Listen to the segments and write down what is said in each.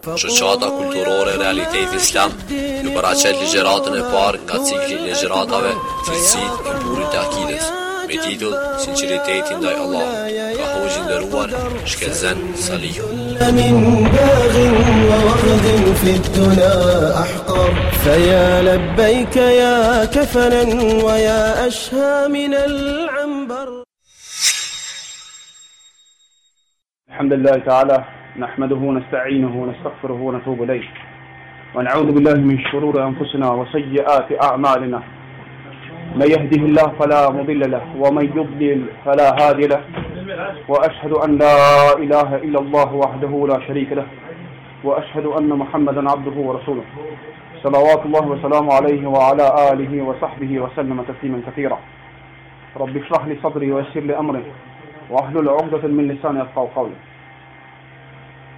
Shoqata Kulturore Realiteti Islam ju paraqet ligjëratën e parë nga cikli i ligjëratave Cilësitë e burrit të akides, me titull Sinqeriteti ndaj Allahut, nga hoxhi i nderuar Shkelzen Salihu. الحمد لله تعالى نحمده ونستعينه ونستغفره ونتوب إليه ونعوذ بالله من شرور أنفسنا وسيئات أعمالنا من يهده الله فلا مضل له ومن يضلل فلا هادي له وأشهد أن لا إله إلا الله وحده لا شريك له وأشهد أن محمدا عبده ورسوله صلوات الله وسلامه عليه وعلى آله وصحبه وسلم تسليما كثيرا رب اشرح لي صدري ويسر لي أمري واحلل عقدة من لساني يفقهوا قولي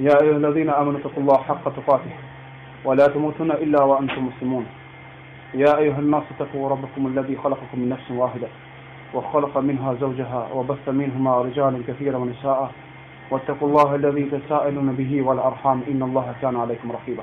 يا أيها الذين آمنوا اتقوا الله حق تقاته ولا تموتن إلا وأنتم مسلمون يا أيها الناس اتقوا ربكم الذي خلقكم من نفس واحدة وخلق منها زوجها وبث منهما رجالا كثيرا ونساء واتقوا الله الذي تساءلون به والأرحام إن الله كان عليكم رقيبا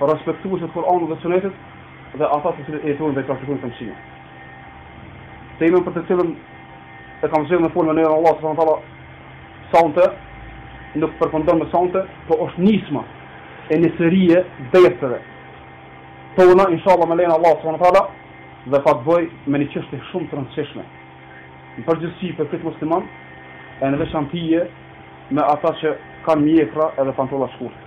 Respektuesit e Kur'anit dhe Sunetit dhe ata të cilët e jetojnë dhe e praktikojnë këto mësime. Temën për të cilën e kam zgjedhur me folë me lejen e Allahut subhanahu wa taala sonte nuk përfundon me sonte, po është nisma e një serie derseve tona inshallah me lejen e Allahut subhanahu wa taala dhe ka të bëjë me një çështje shumë të rëndësishme. Në përgjithësi për krejt muslimanët e në veçanti me ata që kanë mjekra edhe pantolla shkurtë.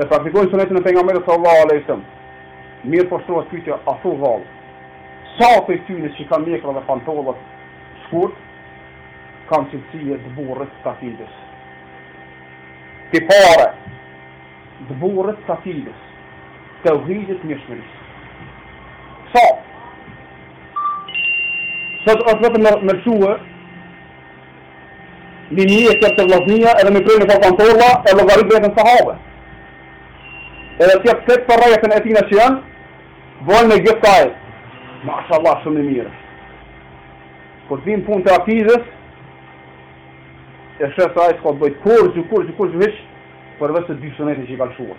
E praktikojnë sunetin e Pejgamberit sallallahu alejhi wasallam. Mirëpo shtrohet pyetja, a thu vallë, sa prej tyre që kanë mjekra dhe pantollat shkurt, kanë cilësi të burrit të akidës? Tipare të burrit të akidës, teuhidit, njëshmërisë. Sa? Sot është vetëm me lëshu mjekërr vllaznia edhe me pre pantolla e llogarit veten sahabe. Edhe tjerët krejt përreth tina që janë, bojnë me gjithë kaj. Mashallah, shumë i mirë. Kur vjen punë te akidja, e sheh se ai s'ka të bëjë kurgjë, kurgjë, kurgjë, hiç, përveç këto dy sunete që i ka lëshuar.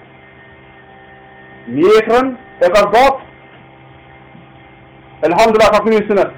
Mjekrën e ka zgjatë, Elhamdulillah ka këtë një sunet,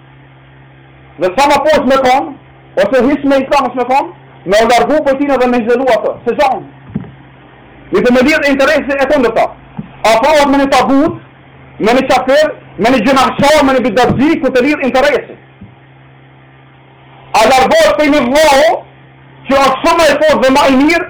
Dhe sa ma poshtë me kon, ose hiç me islam s'është me kon, me u largu prej tina dhe me zhvelu atë, se gjonë. Një të me lidhë interesi e të ndërta. Apo është me një tagut, me një qafir, me një gjënahqar, me një bidatçi, kur të lidh interesi. A largohet prej një vllau, që është shumë e fort dhe ma i mirë,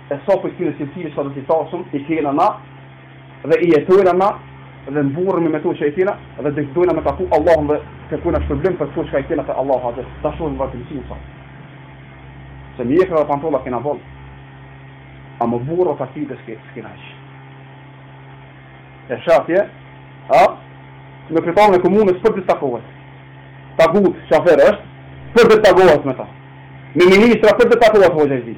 E sa prej këtyre cilësive që po t'i thashë, i kena na dhe i jetojna na dhe mburremi me to që i kena dhe dojna me taku Allahun dhe kërkojna shpërblim për këto çka i kena te Allahu Azza ve Xhel. Ta shohim vërtetësinë sa. Se mjekra dhe pantolla kena boll. Ama burra të akides s'kena hiç. E shqetje, a, me kryetarin e komunës po takohet. Tagut, qafir është, po takohet me ta. Me ministra po takohet, hoqë e zi.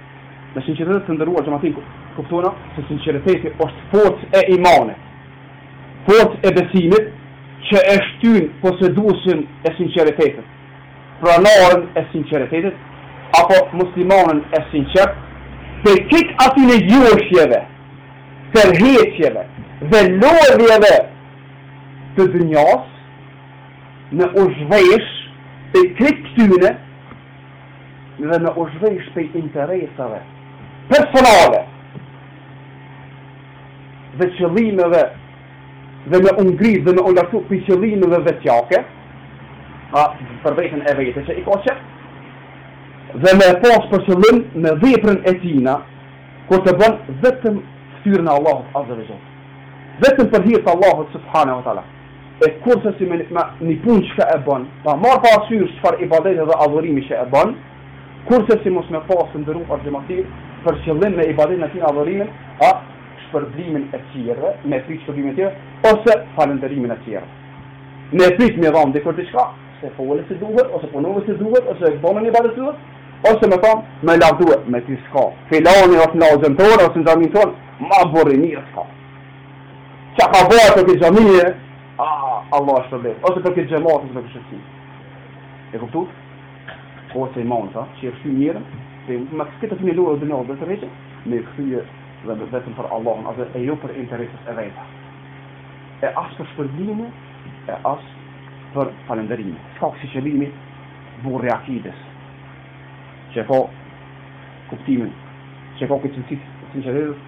Me sinqeritet të nderuar xhamatin kuptona se sinqeriteti është forcë e imanit forcë e besimit që e shtyn poseduesin e sinqeritetit pronarin e sinqeritetit apo muslimanin e sinqert prej krejt atyne joshjeve tërheqjeve dhe lodhjeve të dynjasë me u zhvesh prej krejt këtyne dhe me u zhvesh prej interesave personale dhe qëllimeve dhe me u ngrit dhe me u lartu prej qëllimeve vetjake, a për veten e vet që i ka qef, dhe me pas për qëllim me veprën e tina, kur të bën vetëm ftyrën e Allahut azza wa jall. Vetëm për hir të Allahut subhanahu wa taala. E kurrsesi me një punë çka e bën, pa marrë parasysh çfarë ibadeti dhe adhurimi që e bën, kurrsesi mos me pasë nderuar xhamatin për qëllim me ibadetin e tij adhurimin, a shpërblimin e tjerëve, me prit shpërblimin e tjerëve, ose falënderimin e tjerëve. Me prit me dhon dikush diçka, se fole si duhet, ose punove si duhet, ose bën një ibadet si duhet, ose me thon, me lavdue, me ti s'ka. Filani është në odën tonë, ose në xhamin tonë, ma burr i mirë s'ka. Ça ka bo aj për kët xhami aa Allahu e shpërbleft ose për kët xhemat ose për kët shoqni e kuptu o se iman ta që e shtyn njerin se me kësë këtë të një lorë dhe një dhe të reqe me e kështu një dhe me vetëm për Allahun atë e jo për interesat e veta e as për shpërblim e as për falenderim s'ka kësi qëllimi burri i akides që e ka kuptimin që e ka këtë cilësi të sinqeritetit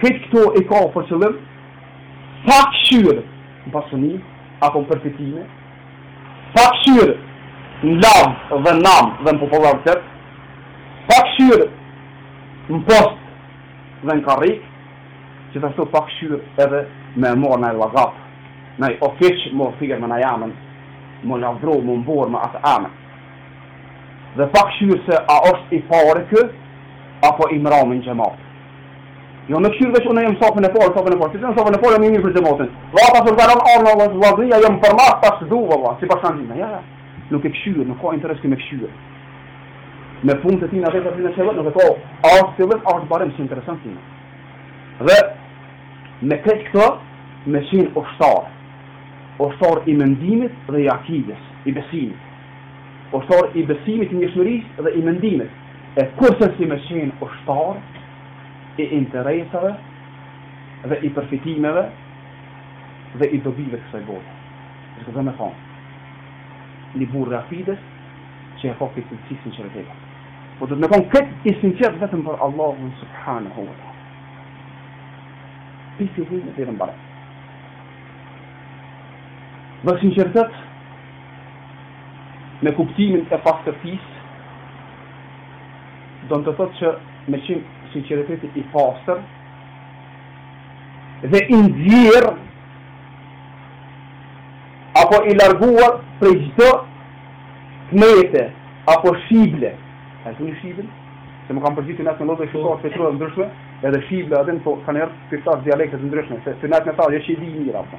Krejt këto i ka për qëllim pa kqyr në pasuni apo në përfitime, pa kqyr në lavd dhe në nam dhe në popullaritet, pa kqyr në post dhe në karrik, gjithashtu pa kqyr edhe me e marrë naj llagap, naj ofiq, me e thirr me naj emën, me e lavdru, me e mburr me atë emën. Dhe pa kqyr se a osht i pari ky apo i mrami në xhemat. Jo me kqyr veq unë jam safin e parë, safin e parë, si të jam safin e parë jam i mirë për xhematin. Dhe ata kur kalon armë e vllaz, vllaznia jam për mas tash s'du valla, si bashkangime, jo jo. Nuk e kqyr, nuk ka interes ky me kqyr. Me punët e tina veprat e tina që bën nuk e ka as fillim as mbarim interesin e tina. Dhe me krejt këto me qenë ushtar, ushtar i mendimit dhe i akides, i besimit. Ushtar i besimit të njëshmërisë dhe i mendimit e kurse si me qenë ushtar i interesave dhe i përfitimeve dhe i dobive të kësaj bote dhe këtë me thonë një burrë akides që e ka këtë cilësi sinqeriteti po duhet me konë këtë i sinqert vetëm për Allahun subhanahu wa ta'ala pisi hinë dhe rëmbarë dhe sinqeritet Me kuptimin e pastërtisë, don të thotë që me qenë sinqeriteti i pastër dhe i nxjerrë apo i larguar prej çdo të mete apo shible. A e thoni shiblën? Se më kam përgjithë në lodhë e shqiptarë të qërë ndryshme, edhe shibla edhe në po ka nëpër këta dialekte të ndryshme, se të nëjtë në ta, jo që i di mirë, përën. Po.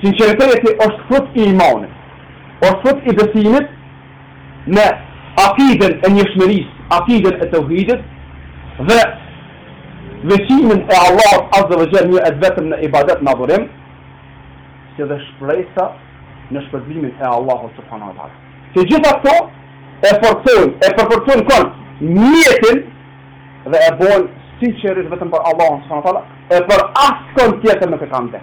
Sinqeriteti është frut i imanit, është frut i besimit në akiden e njëshmerisë, akiden e teuhidit dhe veçimin e Allahut azze ve xhel një e vetëm në ibadet në adhurim, si dhe shpresa në shpërblimin e Allahut subhanahu wa taala. Të gjitha këto e forcojnë, e përforcojnë nijetin dhe e bojnë sinqerisht vetëm për Allahun subhanahu wa taala, e për askënd tjetër nuk e kanë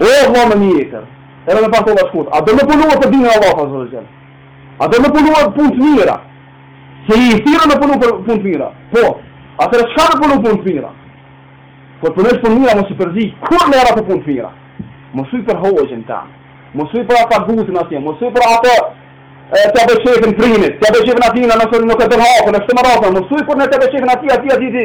O vëlla me mjekër, edhe me pantalla të shkurtë, a do me punu për dinin e Allahut azza wa xhel? A do me punu edhe punë të mira? Se je i thirrur me punu për punë të mira. Po, atëherë çka me punu punë të mira? Kur po punosh punë të mira mos i përzi kurrë me ato punë të mira. Mos i për hoxhën ta. Mos i për ata gutën atje, mos i për ata e të bëj qefin primit, të bëj qefin atina nëse nuk e don hapën, e kështu me radhë, mos i për në të bëj qefin aty aty aty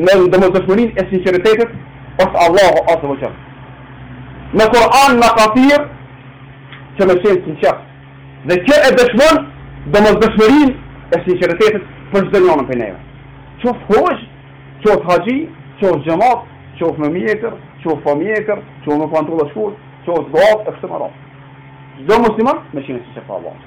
Nën domosdoshmërinë e sinqeritetit është Allahu azze wa xhell. Në Kur'an na ka thirrë që me qenë sinqert, dhe kjo e dëshmon domosdoshmërinë e sinqeritetit për çdo njërin prej neve. Qoftë hoxh, qoftë haxhi, qoftë xhamat, qoftë me mjekër, qoftë pa mjekër, qoftë me pantolla shkurt, qoftë gatë e kështu me radhë. Çdo musliman me qenë sinqert për Allahun.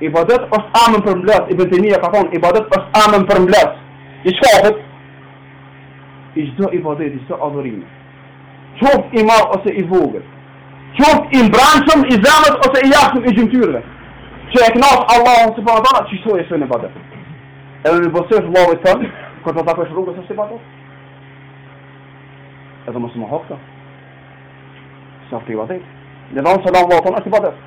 Ibadet është emën përmbledhës, Ibn Tejmija ka thonë, ibadet është emën përmbledhës, i çkafit, i çdo ibadeti, çdo adhurimi, qoftë i madh ose i vogël, qoftë i mbrendshëm, i zemrës ose i jashtëm i gjymtyrëve, që e kënaq Allahun subhanahu wa taala, qajo është ibadet. Edhe me i buzëqesh vllavit tën, kur të takosh rrugës është ibadet. Edhe mos më hofta. Sa ti ibadet? Me dhënë selam vllaut, është ibadet.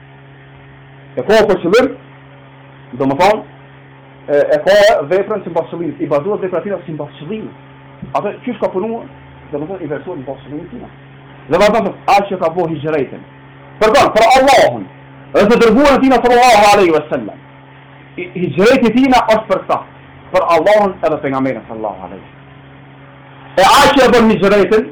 E ka për qëllim, domethonë, e, e ka veprën simbas qëllimit, i bazohet vepra tina simbas qëllimit. Atë qysh ka punu, domethonë, i vlerësohet simbas qëllimit tina. Dhe vazhdon e thotë, ai që ka bo hixhretin. Për kanë, për Allahun, edhe të Dërguarin e tina sallallahu alaihi wa sallam. Hixhreti i tina është për ta, për Allahun edhe pejgamberin sallallahu alaihi. E ai që e bën hixhretin,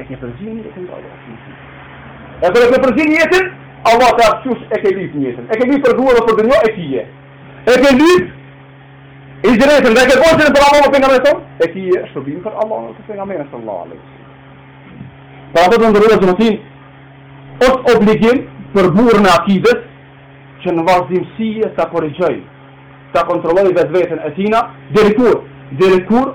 E ke përzi nijetin dhe Allahu të nijetin. E pra e ke përzi nijetin, Allahu ta jep qysh e ke lyp nijetin. E ke lyp për grua dhe për dynja e kije. E ke lyp hixhretin dhe e ke bo atë për Allah e pejgamberin tonë. E kije shpërblim prej Allahut dhe pejgamberit tonë. Allah alë. Për ato të nderuarit e mi, është obligim për burrin e akides që në vazhdimësi ta korrigjojë, ta kontrollojë vetveten e tina, deri kur, deri kur,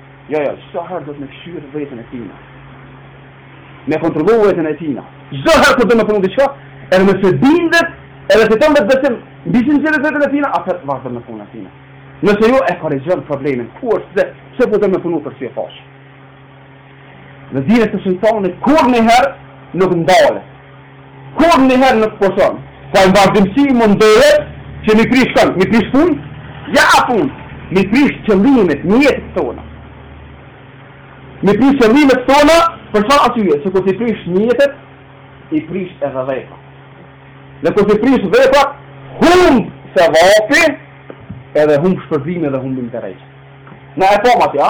Jo jo çdo herë duhet me kqyr veten e tina me kontrollu veten e tina çdo herë kur do me punu diçka edhe nëse bindet edhe fiton vetëbesim mbi sinqeritetin e tina atëherë vazhdon me punën e tina nëse jo e korrigjon problemin ku është pse pse po do me punu për syefaqësi edhe dine se shejtani kurrnjëherë nuk ndalet Kurrnjëherë nuk pushon, po në vazhdimësi mundohet që m'i prish kënd, m'i prish punë, jo punë, m'i prish qëllimet, nijetet tona. M'i prish qëllimet tona, për çfarë arsye? Se kur t'i prish nijetet, i prish edhe veprat. Dhe kur t'i prish veprat, humb sevapi, edhe humb shpërblimi edhe humbim krejt. Ne e bëmë atë,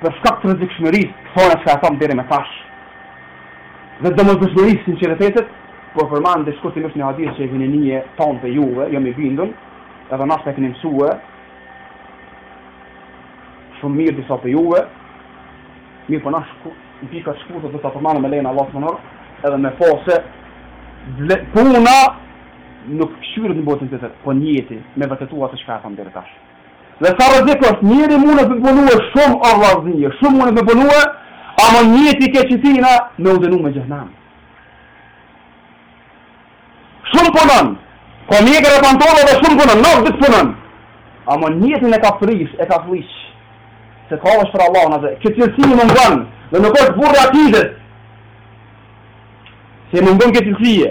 Për shkak të rrezikshmërisë të kësaj çka e thamë deri më tash dhe domosdoshmërisë së sinqeritetit, po përmend dhe shkurtimisht një hadith që e keni nie të tanë prej juve, jam i bindun, edhe ndoshta e keni mësue, shumë mirë disa prej juve, mirëpo po du ashtu shkurt, në pika të shkurta me e përmend me lejen e Allahut të madhëruar, edhe me pa se puna nuk kqyret në botën tjetër, po nijeti me vëtetua atë çka e thamë deri tash. Dhe sa rrezik është, njeri mundet me punue shumë o vllazni, shumë mundet me punue, ama nijeti i keq i tina me u dënu me xhehenam. Shumë punon, ka mjekër e pantolla dhe shumë punon, natë ditë punon. Ama nijetin e ka prish, e ka fliq, s'e ka ihlas për Allahun dhe, kjo cilësi i mungon, dhe nuk është burrë i akides, se i mungon kjo cilësi.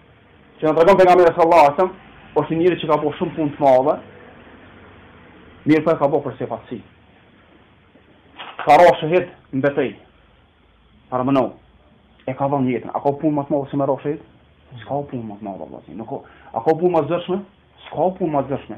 Që na tregon pejgamberi sallallahu alajhi wasallam, është një njeri që ka bërë shumë punë të madhe, mirëpo e ka bërë për syefaqësi. Ka ra shehid në betejë, paramendoni, e ka dhënë jetën. A ka punë më të madhe se me ra shehid? S'ka punë më të madhe, vëllezër. Nuk ka. A ka punë më të vlershme? S'ka punë më të vlershme.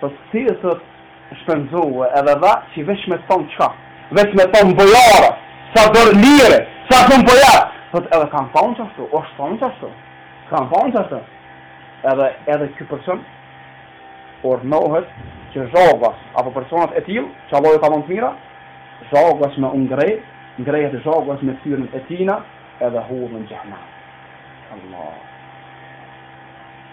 Po ti e të shpenzue edhe dhe qi veq me thon qka veq me thon bujar e sa dorëlirë sa shum po jep thot edhe kan thon qashtu osht thon qashtu kan thon qashtu edhe edhe ky person urdhnohet që zhagas apo personat e tillë që Allah ju ka dhënë të mira zhagas me u ngreh ngrehet zhagas me ftyrën e tina edhe hudhet n'xhehenem Allah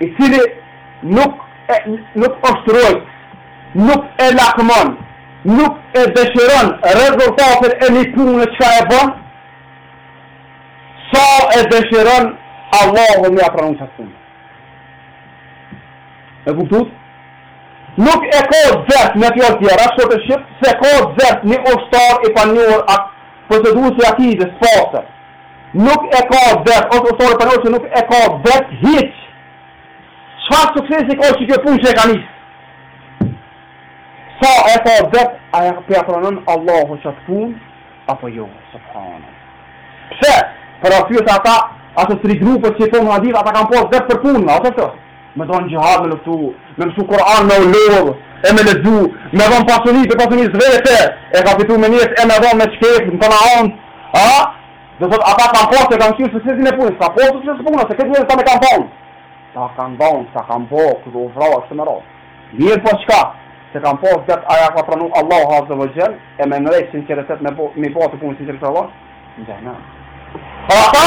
i cili nuk e nuk ushtrojt, nuk e lakmon, nuk e dëshiron rezultatin e një pune çka e bon, sa e dëshiron Allahu me pranu çat punë. E kuptuat? Nuk e ka dert me fjalë tjera, ashtu të shqip, s'e ka dert një ushtar i panjohur atë proceduesi i atij të spasë. Nuk e ka dert ose ushtari i panjohur nuk e ka dert hiç! Çfarë suksesi ka që kjo punë që e ka nis? Sa e ka dert a e po ja pranon Allahu çat punë apo jo? Subhanallahu. Pse? Për arsye se ata ato tri grupet që i thotë hadithi ata kanë pas dert për punë, do thotë. Me dhonë xhihad me luftu, me mësu Kur'an me u lodh e me lexu, me dhonë pasuni për pasuni s'vete, e ka fitu me njerëz e me dhonë me qef, me dhonë, a, a? Do thotë ata kanë pasë e kanë këshirë se sezi me punë, s'ka pasë se sezi punë, se këtë njerëz ta me kanë dhonë. Ta kanë dhonë, ta kanë bo, këtë u vrava, kështë me rrasë. Mirë po qka, s'e kanë pasë dert a ja ka pranu Allahu Azze vë Gjell, e me sinqeritet me bo, me bo të punë sinqeritet Allah, në gjahna. Pra ta,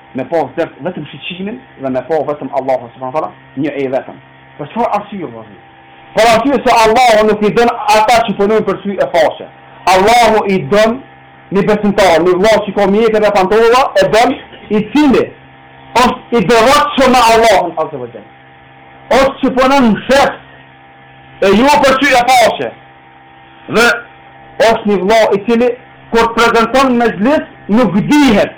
me pas dert vetëm shiqimin dhe me pas vetëm Allahun subhanehu teala një e i vetëm për çfarë arsye o vllazën për arsye se Allahu nuk i don ata që punojnë për sy e faqe Allahu i don një besimtar një vëlla që ka mjekër dhe pantolla e don i cili është i devotshëm me Allahun azza wa jall është që punon në mshef e jo për sy e faqe dhe është një vëlla i cili kur prezanton n'mexhlis nuk dihet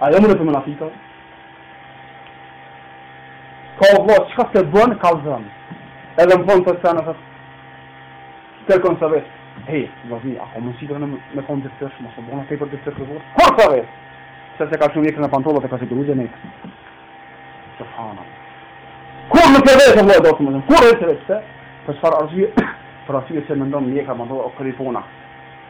A jo more te munafikat. Ka vla çka se bën ka zën. Edhe më thonë të se anë thëtë Kërkush s'e vet He, vllazni, a ka mundësi me konë dëftërsh, mos o bona te për dëftërsh të vërë? Kurkush s'e vet? Se se ka shumë mjekër e pantollat e ka që të rrugë e nejtë. Subhanallah. Kur në të vetë, vlojë, do të më zënë, kur e të vetë, se? Për çfarë arsye, për arsye se mendon mjekra, më ndonë o këripona.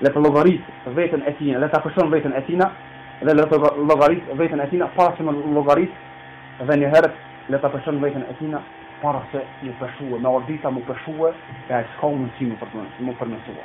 Le ta llogarit veten e tina, le ta peshon veten e tina dhe le ta llogarit veten e tina para se m'u llogarit dhe njëherit le ta peshon veten e tina para se mu peshue, me ardh dita mu peshue e ai s'ka mundësi mu përmisue.